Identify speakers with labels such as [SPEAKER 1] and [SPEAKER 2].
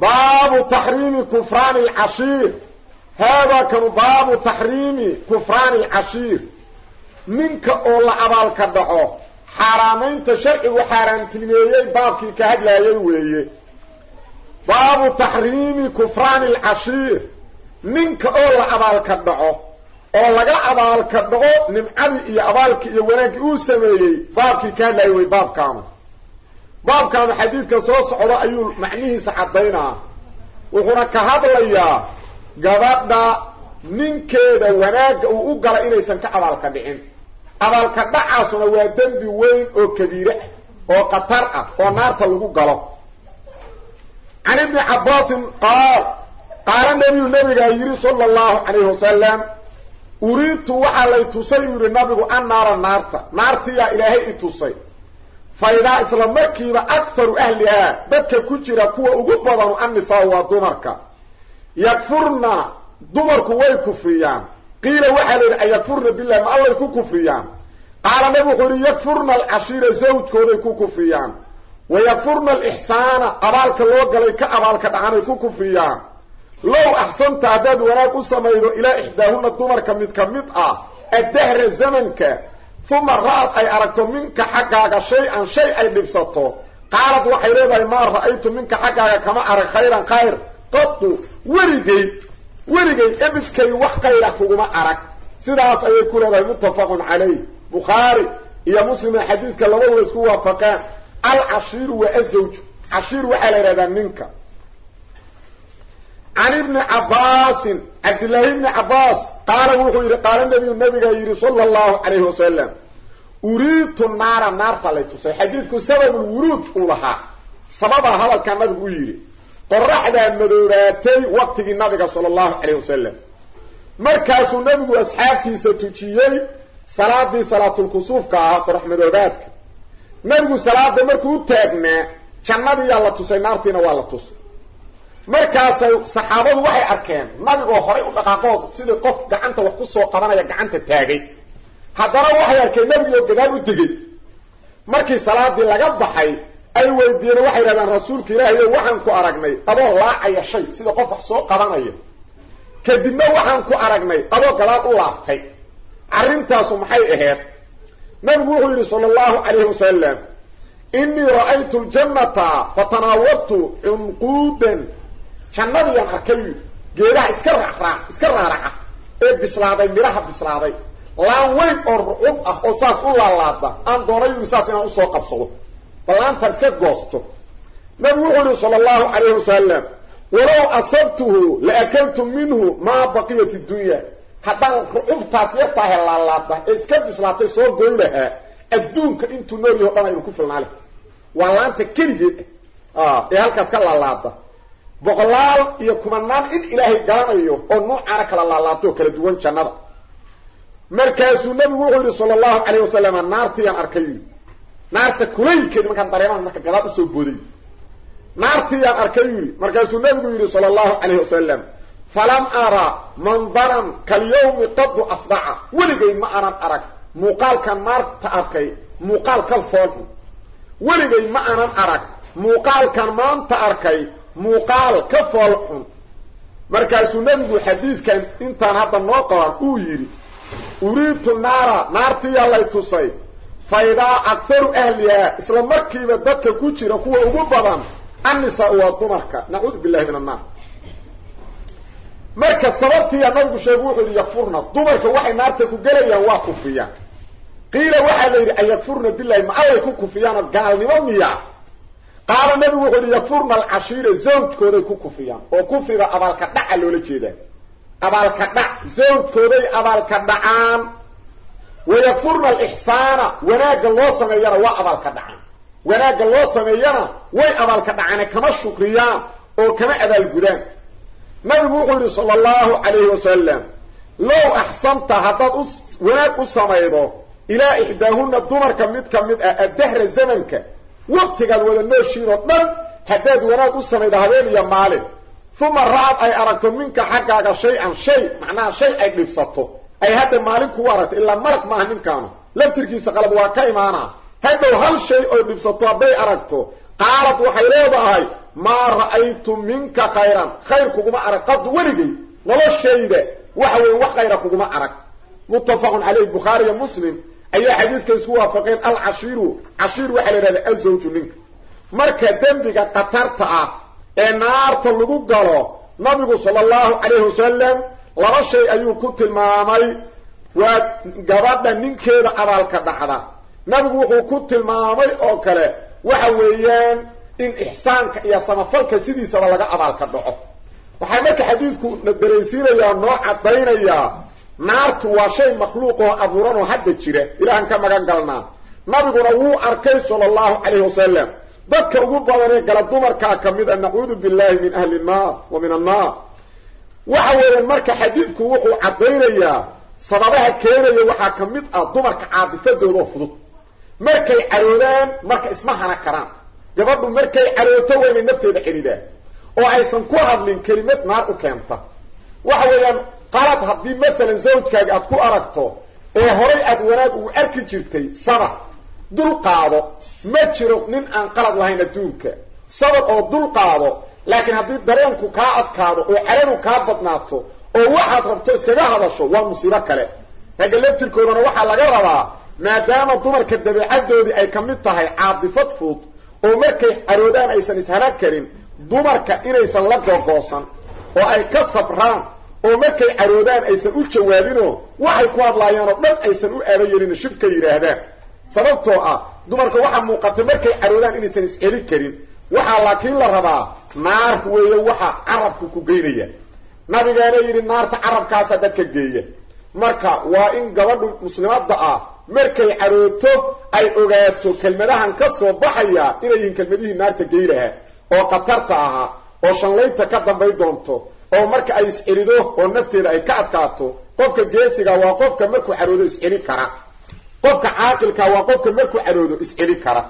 [SPEAKER 1] baabu taxriimi kufraani alcashiir haadaa kanu baabu taxriimi kufraani alcashiir ninka oo la abaalka dhaco xaaraamaynta sharcigu xaaraamtinimeeyey baabkii ka hadlaayay weeye. Baabu taxriimi kufraani alcashiir ninka oo la abaalka dhaco oo laga abaalka dhaco nimcadii iyo abaalkii iyo wanaaggii uu sameeyey baabkii ka hadlaayay wey baabkaanu baabkaanu xadiidka soo socdo ayuu macnihiisa caddaynaa. Wuxuuna ka hadlayaa gabadha ninkeeda wanaagga uu u galay inaysan ka abaalka dhicin. Abaalka dhacaasuna waa dembi weyn oo kabiire ah oo khatar ah oo naarta lagu galo. Can ibni cabbaasin qaal qaala nebiyu nabigaa yidhi sala allahu calayhi wasalam uriidtu waxaa lay tusay uu yidhi nabigu an naara naarta. Naartiyaa ilaahay i tusay fa idaa isla markiiba akharu ahlihaa dadka ku jira kuwa ugu badanu annisaa waa dumarka. Yakfurna dumarku way kufriyaan. Qiila waxaa la yidhi ayakfurna billahi ma allay ku kufriyaan. Qaala nabi wuxuu yidhi yakfurna alcashiira zawjkooday ku kufriyaan. Wa yakfurna alixsaana abaalka loo galay ka abaalka dhacanay ku kufriyaan. Low axsanta haddaad wanaag u samaydo ilaa ixdaahunna dumarka mid ka ah addahra zamanka uma ra'ad ay aragto minka xaggaaga shay-an shay ay dhibsato qaalad waxay leedahay maa ra'aytu minka xaggaaga kama arag khayran khayr qadu weligay weligay ebidkay wax khayra kuguma arag sidaas ayay ku leedahay muttafaqun calayh bukhaari iyo muslima xadiidka labaduba isku waafaqaan alcashiiru waa azawju cashiir waxaa la yidhahdaa ninka can ibni cabbaasin cabdillaahi ibni cabbaas qaala wuxuu yidhi qaala nabiyu nabigaa yidhi sala allahu calayhi wasalam uriidtu naara naarta lay tusay. Xadiidku sababulwuruud uu lahaa. Sababaa hadalkaa nabigu u yidhi. Qoraxdaa madoobaatay waqtigii nabiga sala allahu calayh wasalam markaasuu nabigu asxaabtiisa tujiyey salaadii salaatulkusuufka ahaa qorax madoobaadka. Nabigu salaada markuu u taagnaa jannadiyaa la tusay naartiina waa la tusay markaasay saxaabadu waxay arkeen nabigoo horay u dhaqaaqood sidii qof gacanta wax ku soo qabanaya gacanta taagay. Haddana waxay arkeen nabigioo gadaal u tegey. Markii salaadii laga baxay ay weydiiyeen waxay yidhahdaan rasuulka ilaahayo waxaan ku aragnay adoo laacaya shay sida qof wax soo qabanaya. Kadibna waxaan ku aragnay adoo gadaal u laabtay arrintaasu maxay ahayd? Nabigu wuxuu yidhi sala allahu calayhi wasalam innii ra'aytu ljannata fatanaawadtu cunquudan jannadiyaan arkay geedaha iska raacraac iska raaraca ee bislaaday midhaha bislaaday. Laan weyn oo rucub ah oo saas u laalaada aan doonay yui saas inaan u soo qabsado. Ballaantaan iska goosto. Nabigu wuxuu yihi sala allahu calayhi wasalam walow asabtuhu la akaltu minhu maa baqiyat iddunya haddaan rucubtaas yartaahe laalaada ee iska bislaatay soo goy lahaa adduunka intuu nool yaho dhan aynu ku filnaa leh waa laanta keligeed ah ee halkaas ka laalaada boqolaal iyo kumanaan in ilaahay garanayo oo nuucaana kala laalaado kala duwan jannada. Markaasuu nabigu wuxuu yihi sala allahu calayh wasalam naartiyaan arkay. Naarta kulaylkeedi markaan dareemaha marka gadaal u soo booday. Naartiyaan arkay yidhi. Markaasuu nabigu yidhi sala allahu calayh wasalam falam ara mandaran kalyawmi qadu afdaca. Weligay ma aanan arag. Muuqaalkan naarta arkay muuqaal kal foolxun weligay ma aanan arag. Muuqaalkan maanta arkay muuqaal ka fool xun. Markaasuu nebigu xadiidkan intaan hadda noo qaban uu yidhi uriidtu naara naartiyaa lay tusay. Fa idaa akharu ahlihaa isla markiiba dadka ku jira kuwa ugu badan annisaa waa dumarka. Nacuudu billahi min annaar marka sababtiiya nabigu sheegu wuxuu yidhi yakfurna. Dumarka waxay naarta ku gelayaan waa kufriyaan qiila waxaa la yidhi an yakfurna billahi ma allay ku kufriyaanoo gaalnimo miya qaala nabigu wuxuu yidhi yakfurna alcashiira zawjkooday ku kufriyaan oo kufriga abaalka dhaca loola jeedaa. Abaalka dhac zawjkooday abaalka dhacaan. Wa yakfurna alixsaana wanaagga loo sameeyana waa abaalka dhacaan. Wanaagga loo sameeyana way abaalka dhacaane kama shukriyaan oo kama abaalgudaan nabigu wuxuu yidhi sala allahu calayhi wasalam low axsanta haddaad u wanaag u samaydo ilaa ixdaahunna dumarka mid ka mid ah addahra zamanka waqtigaad wada nooshiin oo dhan haddaad wanaag u samaydo habeen iyo maalin. Uma ra'ad ay aragto minka xaggaaga shay-an shay macnaha shay ay dhibsato. Ay hadda maalin kugu aragto ilaa malag maaha ninkaanu. Laftirkiisa qalad waa ka imaanaa. Hadhow hal shay oo dhibsato hadday aragto qaalad waxay leedahay maa ra'aytu minka khayran. Khayr kuguma arag qad weligay noloshayda waxa weeye wax khayra kuguma arag. Muttafaqun caleyh bukhaariya muslim ayaa xadiidka isku waafaqeen alcashiiru cashiir waxaa la yidhahda azawju ninka marka dembiga khatarta ah ee naarta lagu galo nabigu sala allahu calayhi wasalam laba shay ayuu ku tilmaamay. Waa gabadha ninkeeda abaalka dhacda. Nabigu wuxuu ku tilmaamay oo kale waxa weeyaan in ixsaanka iyo samafalka sidiisaba laga abaalka dhaco. Waxaa marka xadiidku na noo caddaynayaa naartu waa shay makhluuq oo abuuran oo hadda jira ilaahan ka magan galnaa. Nabiguna wuu arkay sala allahu calayhi wasalam dadka ugu badanee gala dumarkaa ka mid a nacuudu billahi min ahli nnaar wa min annaar. Waxa weeyaan marka xadiidku wuxuu caddaynayaa sababaha keenaya waxaa ka mid ah dumarka caadifadoodaoo fudud. Markay caroodaan marka isma hana karaan. Gabadhu markay carooto waa nafteeda celidaan oo aysan ku hadlin kelimad naar u keenta. Waxa weeyaan qalad haddii masalan zawjkaaga aad ku aragto ee horay aad wanaag ugu arki jirtay sabar dul qaado. Ma jiro nin aan qalad lahayn adduunka. Sabar oo dul qaado. Laakiin haddii dareenku kaa adkaado oo caradu kaa badnaato oo waxaad rabto iskaga hadasho waa musiibo kale. Ragga laftirkoodana waxaa laga rabaa maadaama dumarka dabeecadoodii ay ka mid tahay caadifad fudud oo markay caroodaan aysan ishana karin dumarka inaysan la googoosan oo ay ka sabraan oo markay caroodaan aysan u jawaabinoo waxay ku hadlaayaan oo dhan aysan u aaba yeelin shibka yidhaahdaan. Sababtoo ah dumarka waxaa muuqata markay caroodaan inaysan iscelin karin waxaa laakiin la rabaa naar weeye waxa carabku ku geynaya. Nabigaana yidhi naarta carabkaasa dadka geeya. Marka waa in gabadhu muslimadda ah markay carooto ay ogaato kelmadahan ka soo baxaya inay yihiin kelmadihii naarta gey lahaa oo khatarta ahaa oo shanlaynta ka dambay doonto oo marka ay iscelido oo nafteeda ay ka adkaato qofka geesiga waa qofka markuu caroodo isceli kara. Qofka caaqilka waa qofka markuu caroodo isceli kara